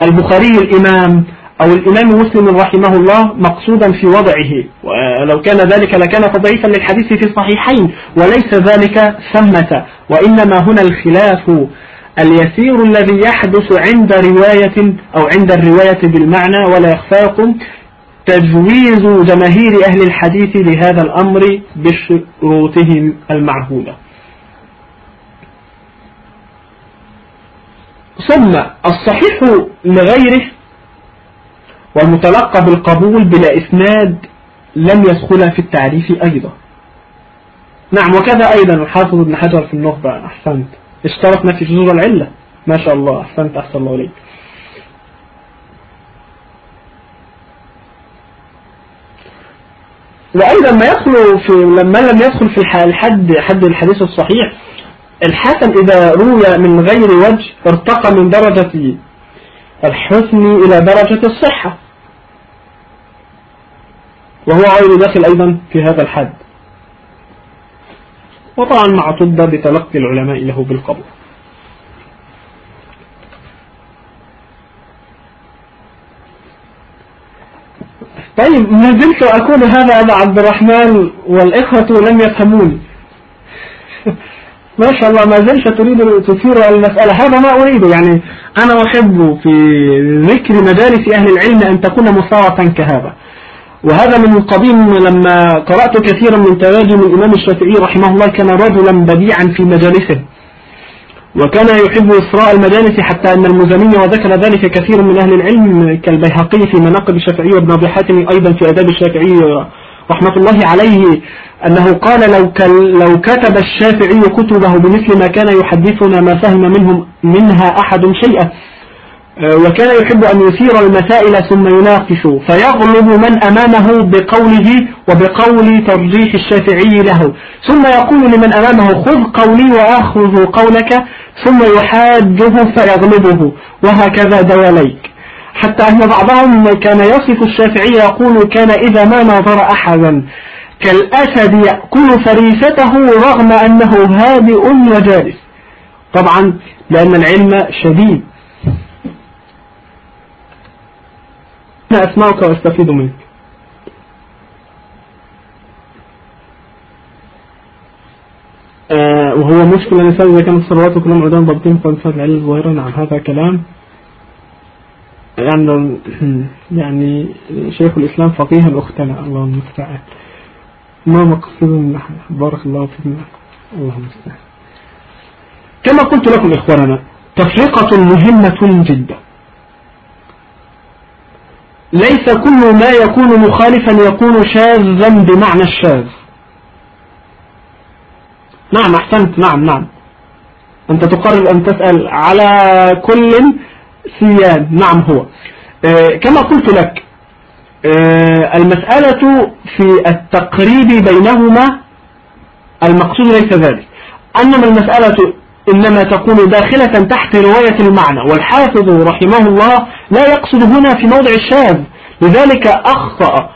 البخاري الإمام أو الإمام مسلم رحمه الله مقصودا في وضعه. ولو كان ذلك لكان تضعيفا للحديث في الصحيحين وليس ذلك ثمة وإنما هنا الخلاف اليسير الذي يحدث عند رواية أو عند الرواية بالمعنى ولا يخفاكم تجويز جماهير أهل الحديث لهذا الأمر بشروطهم المعهودة. ثم الصحيح لغيره والمتلقى بالقبول بلا إسناد لم يدخل في التعريف أيضا. نعم وكذا أيضا الحافظ ابن حجر في النخبة أحسنت. اشتركنا في شذوذ العلة. ما شاء الله أحسنت أحسن الله عليك وأيضا ما يدخل في لما لم يدخل في الحد حد الحديث الصحيح الحسن إذا روي من غير وجه ارتقى من درجة الحسن إلى درجة الصحة. وهو غير داخل أيضا في هذا الحد. وطبعا مع طب بتلقي العلماء له بالقبول. طيب ما زلت أقول هذا أبا عبد الرحمن والإخوة لم يفهموني. ما شاء الله ما زلت تريد تثير المسألة. هذا ما أريد يعني أنا أحب في ذكر مجالس أهل العلم أن تكون مصارة كهذا. وهذا من القديم لما قرأت كثيرا من تراجم الإمام الشافعي رحمه الله كان رجلا بديعا في مجالسه. وكان يحب إسراء المجالس حتى أن المزني وذكر ذلك كثير من أهل العلم كالبيهقي في مناقب الشافعي وابن أبي حاتم أيضا في أداب الشافعي رحمة الله عليه أنه قال لو, لو كتب الشافعي كتبه بمثل ما كان يحدثنا ما فهم منهم منها أحد شيئا آه، وكان يحب أن يثير المسائل ثم يناقش فيغلب من أمامه بقوله وبقول ترجيح الشافعي له. ثم يقول لمن أمامه خذ قولي وأخذ قولك. ثم يحاجه فيغلبه وهكذا دواليك. حتى أن بعضهم كان يصف الشافعي يقول كان إذا ما ناظر أحدا. كالأسد يأكل فريسته رغم أنه هادئ وجالس. طبعا لأن العلم شديد. أنا أسمعك وأستفيد منك. آه وهو مشكلة نساء إذا كانت الصلوات كلهم عدان ضبطين فانفاد العلم الظاهرة نعم هذا كلام يعني يعني شيخ الإسلام فقيها أختنا الله المستعان. ما مقصود بارك الله فيكم. الله المستعان. كما قلت لكم إخواننا تفرقة مهمة جدا. ليس كل ما يكون مخالفا يكون شاذا بمعنى الشاذ. نعم أحسنت. نعم نعم. أنت تقرر أن تسأل على كل سيان نعم هو. آه، كما قلت لك آه، المسألة في التقريب بينهما المقصود ليس ذلك. أنما المسألة إنما تكون داخلة تحت رواية المعنى والحافظ رحمه الله لا يقصد هنا في موضع الشاذ. لذلك أخطأ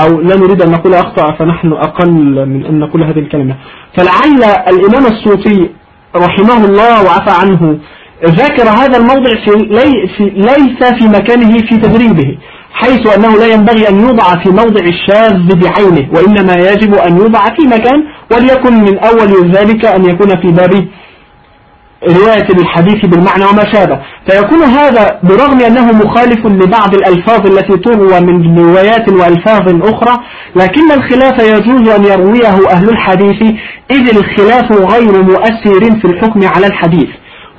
أو لا نريد أن نقول أخطأ فنحن أقل من أن نقول هذه الكلمة. فلعل الإمام السوطي رحمه الله وعفى عنه ذكر هذا الموضع في ليس في مكانه في تدريبه حيث أنه لا ينبغي أن يوضع في موضع الشاذ بعينه وإنما يجب أن يوضع في مكان وليكن من أول ذلك أن يكون في باب رواية الحديث بالمعنى وما شابه. فيكون هذا برغم أنه مخالف لبعض الألفاظ التي تروى من روايات وألفاظ أخرى لكن الخلاف يجوز أن يرويه أهل الحديث إذ الخلاف غير مؤثر في الحكم على الحديث.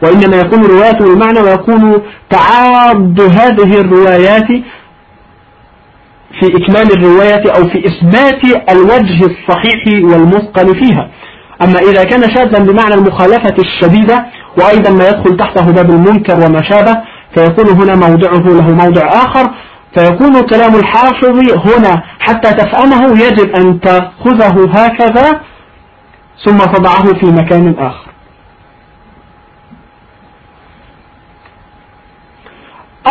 وإنما يكون روايته بالمعنى ويكون تعاد هذه الروايات في إكمال الرواية أو في إثبات الوجه الصحيح والمثقل فيها. أما إذا كان شاذا بمعنى المخالفة الشديدة وأيضا ما يدخل تحته باب المنكر وما شابه فيكون هنا موضعه له موضع آخر. فيكون كلام الحافظ هنا حتى تفهمه يجب أن تأخذه هكذا ثم تضعه في مكان آخر.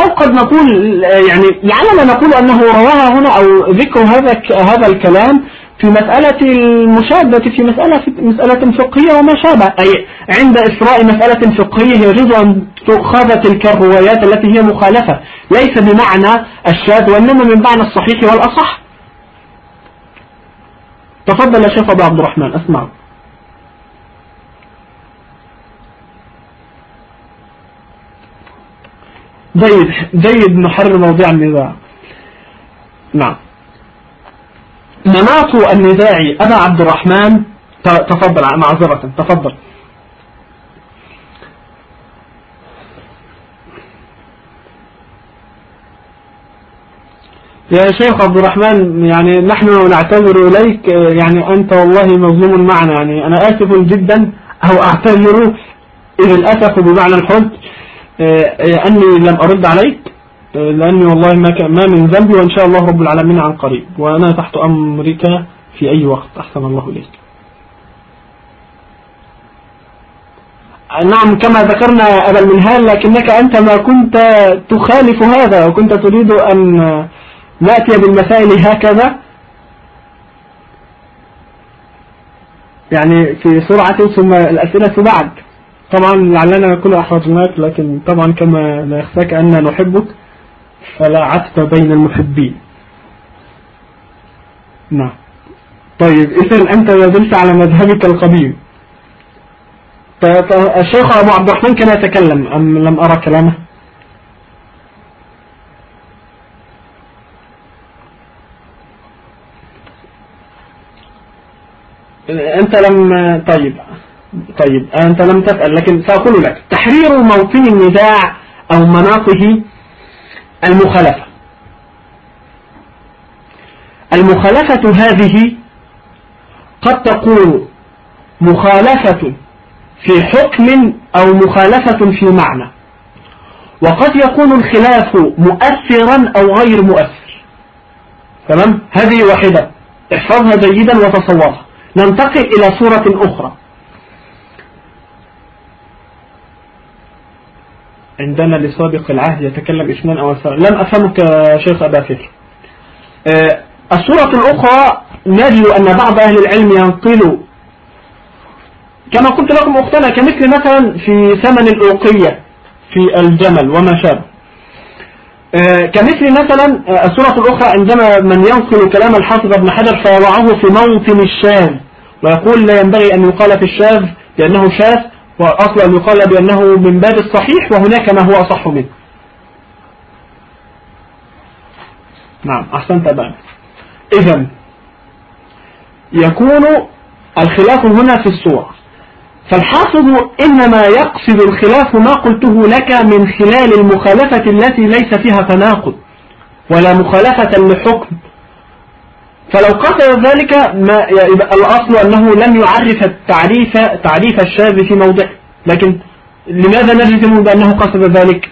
أو قد نقول يعني لعلنا نقول أنه رواها هنا أو ذكر هذا هذا الكلام في مسألة المشابة في مسألة في مسألة فقهية وما شابه أي عند إسراء مسألة فقهية يجوز أن تؤخذ تلك الروايات التي هي مخالفة ليس بمعنى الشاذ وإنما من معنى الصحيح والأصح. تفضل يا شيخ أبو عبد الرحمن أسمع جيد جيد نحرر موضوع النزاع. نعم. مناط النزاع أبا عبد الرحمن تفضل معذرة تفضل. يا شيخ عبد الرحمن يعني نحن نعتذر إليك يعني أنت والله مظلوم معنا يعني أنا آسف جدا أو أعتذر إذ الأسف بمعنى الحب. آه، آه، أني لم أرد عليك آه، لأني والله ما ما من ذنبي وإن شاء الله رب العالمين عن قريب. وأنا تحت أمرك في أي وقت أحسن الله إليك. نعم كما ذكرنا أبا المنهال لكنك أنت ما كنت تخالف هذا وكنت تريد أن نأتي بالمسائل هكذا. يعني في سرعة ثم الأسئلة بعد طبعا لعلنا نكون أحرجناك لكن طبعا كما لا يخفاك أن نحبك فلا عتب بين المحبين. نعم. طيب إذا أنت ما زلت على مذهبك القديم. الشيخ أبو عبد الرحمن كان يتكلم أم لم أرى كلامه؟ أنت لم طيب. طيب أنت لم تسأل لكن سأقول لك تحرير موطن النزاع أو مناطه المخالفة. المخالفة هذه قد تكون مخالفة في حكم أو مخالفة في معنى وقد يكون الخلاف مؤثرا أو غير مؤثر. تمام؟ هذه واحدة. احفظها جيدا وتصورها ننتقل إلى صورة أخرى. عندنا لسابق العهد يتكلم اثنان أو ثلاثة لم أفهمك شيخ أبا فكر. آه، الصورة الأخرى نجد أن بعض أهل العلم ينقل كما قلت لكم أختنا كمثل مثلا في ثمن الأوقية في الجمل وما شابه. آه، كمثل مثلا آه، الصورة الأخرى عندما من ينقل كلام الحافظ ابن حجر فيضعه في موطن الشاذ ويقول لا ينبغي أن يقال في الشاذ بأنه شاذ. وأصلا يقال بأنه من باب الصحيح وهناك ما هو أصح منه. نعم أحسنت بقى إذا يكون الخلاف هنا في الصور. فالحافظ إنما يقصد الخلاف ما قلته لك من خلال المخالفة التي ليس فيها تناقض ولا مخالفة لحكم. فلو قصد ذلك ما الأصل أنه لم يعرف التعريف تعريف الشاذ في موضع لكن لماذا نجزم بأنه قصد ذلك؟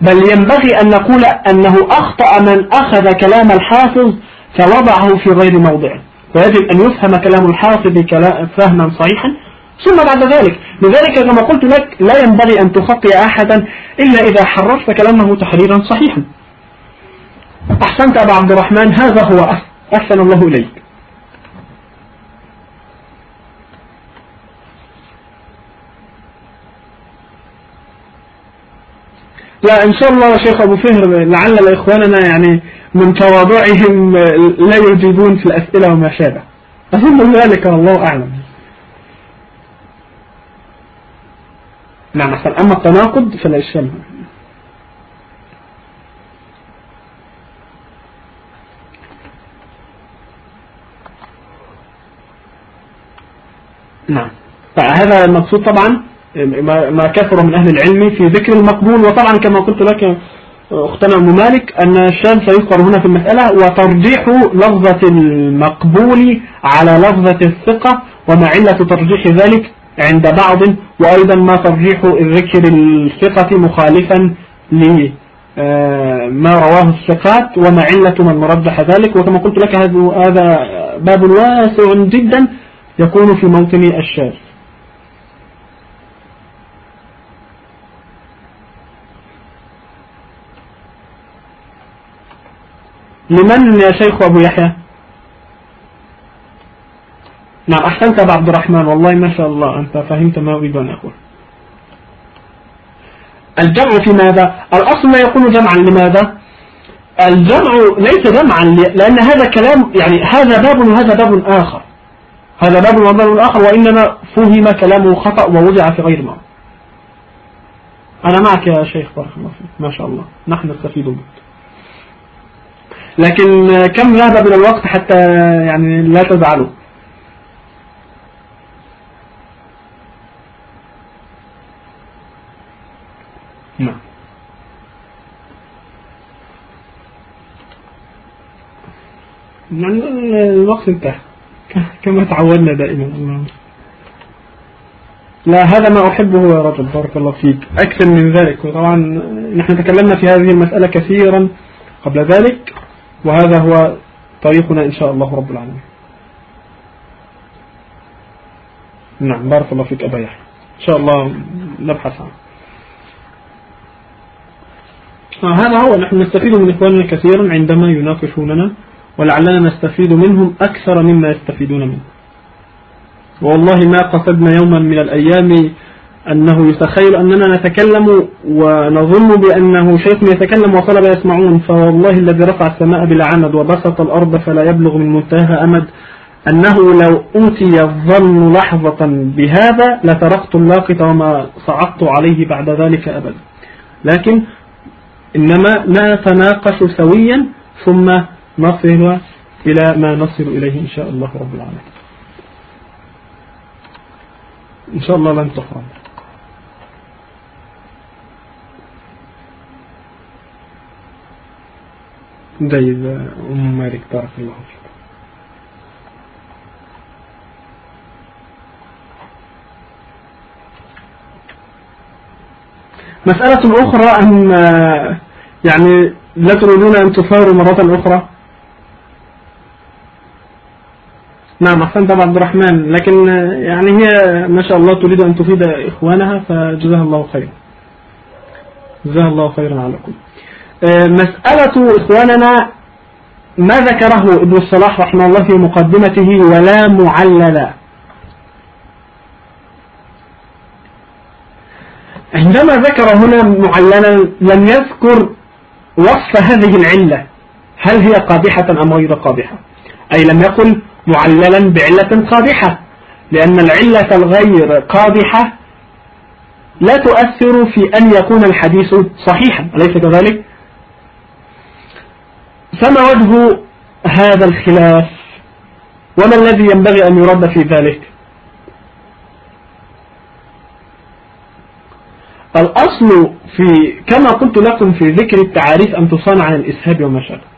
بل ينبغي أن نقول أنه أخطأ من أخذ كلام الحافظ فوضعه في غير موضعه. ويجب أن يفهم كلام الحافظ فهما صحيحا. ثم بعد ذلك لذلك كما قلت لك لا ينبغي أن تخطئ أحدا إلا إذا حررت كلامه تحريرا صحيحا. أحسنت أبا عبد الرحمن هذا هو أحسن الله إليك. لا إن شاء الله شيخ أبو فهر لعل إخواننا يعني من تواضعهم لا يجيبون في الأسئلة وما شابه. أظن ذلك والله أعلم. نعم أما التناقض فلا إشكال نعم. فهذا المقصود طبعا ما كثر من أهل العلم في ذكر المقبول. وطبعا كما قلت لك أختنا أم مالك أن الشام سيذكر هنا في المسألة وترجيح لفظة المقبول على لفظة الثقة وما علة ترجيح ذلك عند بعض وأيضا ما ترجيح الذكر الثقة مخالفا لما آه، رواه الثقات وما علة من مرجح ذلك. وكما قلت لك هذا باب واسع جدا يكون في موطن الشاذ. لمن يا شيخ أبو يحيى؟ نعم أحسنت أبو عبد الرحمن. والله ما شاء الله أنت فهمت ما أريد أن أقول. الجمع في ماذا؟ الأصل ما يكون جمعا لماذا؟ الجمع ليس جمعا لأن هذا كلام يعني هذا باب وهذا باب آخر. هذا باب وباب آخر وإنما فهم كلامه خطأ ووضع في غير ما أنا معك يا شيخ بارك الله فيك ما شاء الله. نحن نستفيد بك لكن كم ذهب من الوقت حتى يعني لا تزعلوا؟ نعم الوقت انتهى. كما تعودنا دائما. لا هذا ما أحبه يا رجل بارك الله فيك. أكثر من ذلك. وطبعا نحن تكلمنا في هذه المسألة كثيرا قبل ذلك وهذا هو طريقنا إن شاء الله رب العالمين. نعم بارك الله فيك أبا يحيى. إن شاء الله نبحث عنه. آه، هذا هو. نحن نستفيد من إخواننا كثيرا عندما يناقشوننا ولعلنا نستفيد منهم أكثر مما يستفيدون منه. والله ما قصدنا يوما من الأيام أنه يتخيل أننا نتكلم ونظن بأنه شيخ يتكلم وطلب يسمعون فوالله الذي رفع السماء بلا عمد وبسط الأرض فلا يبلغ من منتهى أمد. أنه لو أوتي الظن لحظة بهذا لتركت اللاقط وما صعدت عليه بعد ذلك أبدا. لكن إنما نتناقش سويا ثم نصل إلى ما نصل إليه إن شاء الله رب العالمين. إن شاء الله لن تحرم جيد. أم مالك بارك الله فيك. مسألة أخرى أن يعني لا تريدون أن تثاروا مرة أخرى؟ نعم أحسنت أبو عبد الرحمن. لكن يعني هي ما شاء الله تريد أن تفيد إخوانها فجزاها الله خيرا جزاها الله خيرا على كل آه، مسألة إخواننا ما ذكره ابن الصلاح رحمه الله في مقدمته ولا معللا عندما ذكر هنا معللا لم يذكر وصف هذه العلة هل هي قادحة أم غير قادحة أي لم يقل معللا بعلة قادحة لأن العلة الغير قادحة لا تؤثر في أن يكون الحديث صحيحا. أليس كذلك؟ فما وجه هذا الخلاف؟ وما الذي ينبغي أن يرد في ذلك؟ الأصل في كما قلت لكم في ذكر التعاريف أن تصنع عن الإسهاب وما شابه.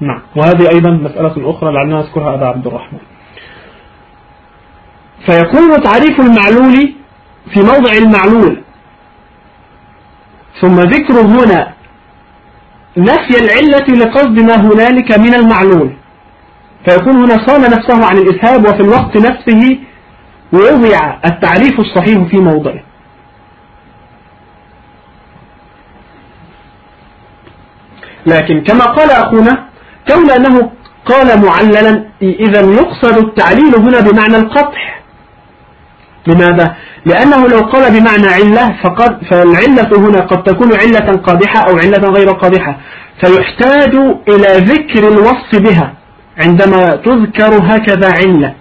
نعم. وهذه أيضا مسألة أخرى لعلنا نذكرها أبا عبد الرحمن. فيكون تعريف المعلول في موضع المعلول. ثم ذكر هنا نفي العلة لقصد ما هنالك من المعلول. فيكون هنا صان نفسه عن الإسهاب وفي الوقت نفسه ووضع التعريف الصحيح في موضعه. لكن كما قال أخونا كون أنه قال معللا إذا يقصد التعليل هنا بمعنى القطع لماذا؟ لأنه لو قال بمعنى علة فقد فالعلة هنا قد تكون علة قادحة أو علة غير قادحة فيحتاج إلى ذكر الوصف بها عندما تذكر هكذا علة.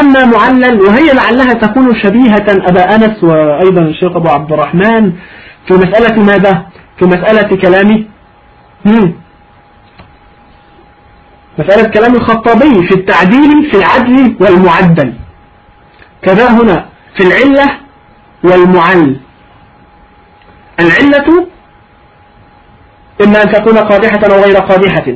أما معلل وهي لعلها تكون شبيهة أبا أنس وأيضا الشيخ أبو عبد الرحمن في مسألة ماذا؟ في مسألة كلام مسألة كلام الخطابي في التعديل في العدل والمعدل. كذا هنا في العلة والمعل. العلة إما أن تكون قادحة أو غير قادحة.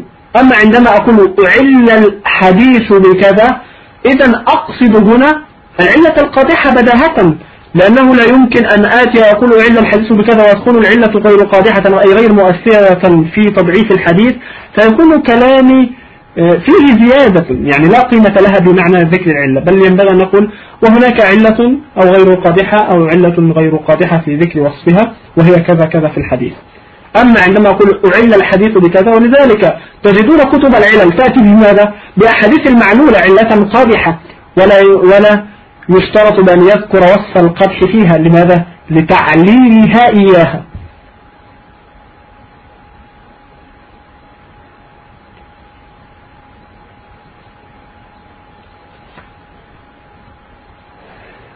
أما عندما أقول أعل الحديث بكذا إذا أقصد هنا العلة القادحة بداهة لأنه لا يمكن أن آتي وأقول أعل الحديث بكذا وتكون العلة غير قادحة أي غير مؤثرة في تضعيف الحديث. فيكون كلامي فيه زيادة يعني لا قيمة لها بمعنى ذكر العلة بل ينبغي أن نقول وهناك علة أو غير قادحة أو علة غير قادحة في ذكر وصفها وهي كذا كذا في الحديث. أما عندما أقول أعل الحديث بكذا ولذلك تجدون كتب العلل تأتي بماذا؟ بأحاديث المعلولة علة قادحة ولا ولا يشترط بأن يذكر وصف القدح فيها لماذا؟ لتعليلها إياها.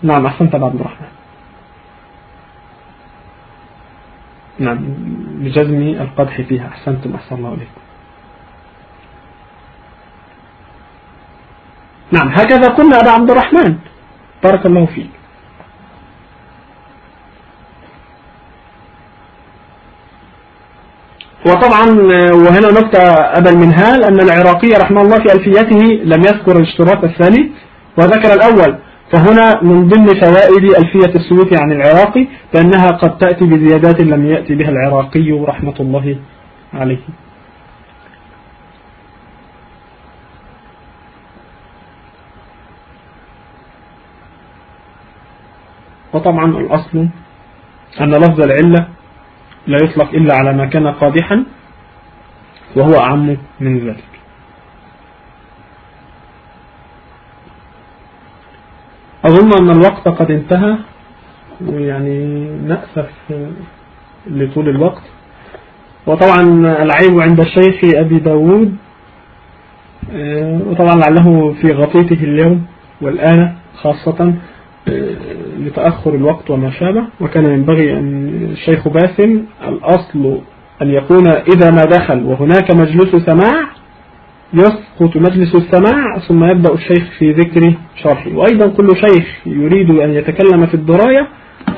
نعم أحسنت عبد الرحمن نعم بجزم القدح فيها. أحسنتم أحسن الله عليكم نعم هكذا قلنا أبا عبد الرحمن. بارك الله فيك. وطبعا وهنا نقطة أبا المنهال أن العراقي رحمه الله في ألفيته لم يذكر الاشتراط الثاني وذكر الأول فهنا من ضمن فوائد ألفية السيوطي عن العراقي بأنها قد تأتي بزيادات لم يأتي بها العراقي رحمة الله عليه. وطبعا الأصل أن لفظ العلة لا يطلق إلا على ما كان قادحا وهو أعم من ذلك. أظن أن الوقت قد انتهى ويعني نأسف لطول الوقت. وطبعا العيب عند الشيخ أبي داود آه، وطبعا لعله في غطيته اليوم والآن خاصة آه، لتأخر الوقت وما شابه. وكان ينبغي أن الشيخ باسم الأصل أن يكون إذا ما دخل وهناك مجلس سماع يسقط مجلس السماع ثم يبدأ الشيخ في ذكر شرحه. وأيضا كل شيخ يريد أن يتكلم في الدراية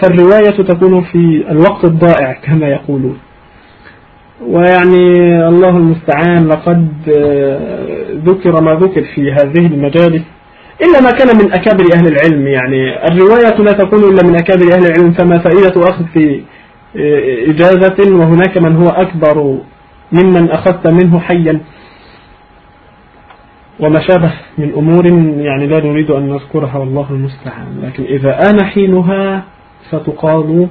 فالرواية تكون في الوقت الضائع كما يقولون. ويعني الله المستعان لقد آه، ذكر ما ذكر في هذه المجالس. إلا ما كان من أكابر أهل العلم يعني الرواية لا تكون إلا من أكابر أهل العلم فما فائدة أخذ في آه، إجازة؟ وهناك من هو أكبر ممن أخذت منه حيا. وما شابه من أمور يعني لا نريد أن نذكرها والله المستعان. لكن إذا آن حينها فتقال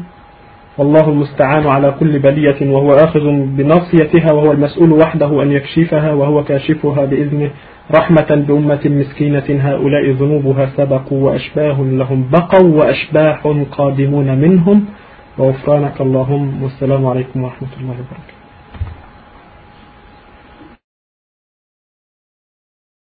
والله المستعان على كل بلية وهو آخذ بناصيتها وهو المسؤول وحده أن يكشفها وهو كاشفها بإذنه. رحمة بأمة مسكينة هؤلاء ذنوبها سبقوا وأشباه لهم بقوا وأشباح قادمون منهم. وغفرانك اللهم والسلام عليكم ورحمة الله وبركاته.